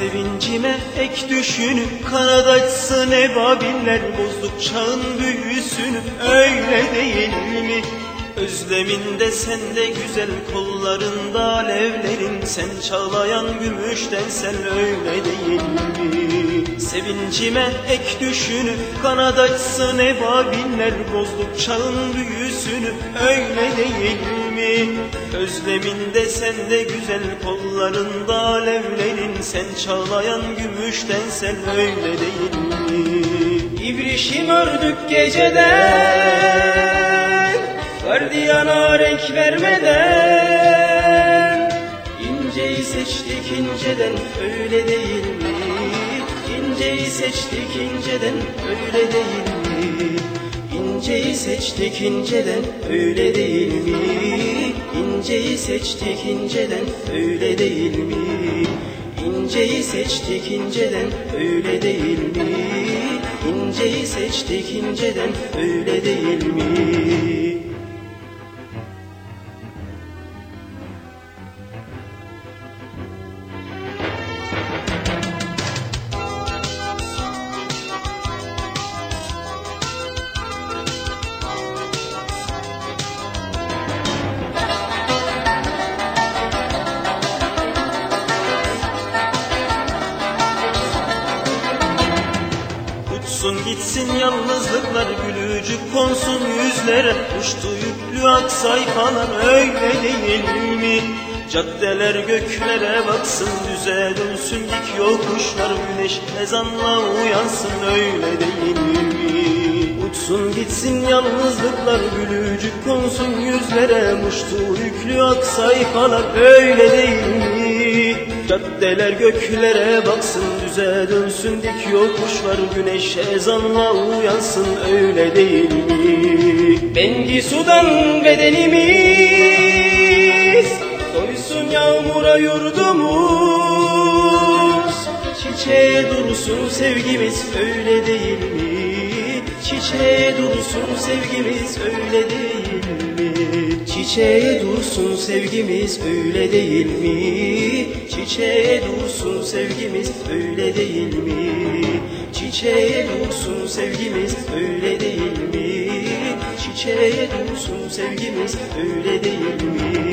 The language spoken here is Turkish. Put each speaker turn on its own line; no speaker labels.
Sevincime ek düşünüp kanat açsın ebabiller Bozduk çağın büyüsünü öyle değil mi? Özleminde sende güzel kollarında alevlerin Sen çağlayan gümüşten sen öyle değil mi? Sevincime ek düşünüp kanat açsın ebabiller Bozduk çağın büyüsünü öyle değil mi? Özleminde sende güzel kollarında alevlerin Sen çağlayan gümüşten sen öyle değil mi? İbrişim ördük geceden Gardiyana renk vermeden İnceyi seçtik inceden öyle değil mi? İnceyi seçtik inceden öyle değil mi? İnceyi seçtik inceden öyle değil mi? İnceyi seçtik inceden öyle değil mi? İnceyi seçtik inceden öyle değil mi? İnceyi seçtik inceden öyle değil mi? Uçsun gitsin yalnızlıklar gülücük konsun yüzlere Uçtu yüklü ak sayfalar öyle değil mi? Caddeler göklere baksın düze dönsün dik yokuşlar Güneş ezanla uyansın öyle değil mi? Uçsun gitsin yalnızlıklar gülücük konsun yüzlere Uçtu yüklü ak sayfalar öyle değil mi? Caddeler göklere baksın düze dönsün dik yokuşlar Güneş ezanla uyansın öyle değil mi? Bengi sudan bedenimiz Doysun yağmura yurdumuz Çiçeğe dursun sevgimiz öyle değil mi? Çiçeğe dursun sevgimiz öyle değil mi? Çiçeğe dursun sevgimiz öyle değil mi? Çiçeğe dursun sevgimiz öyle değil mi? Çiçeğe dursun sevgimiz öyle değil mi? Çiçeğe dursun sevgimiz öyle değil mi?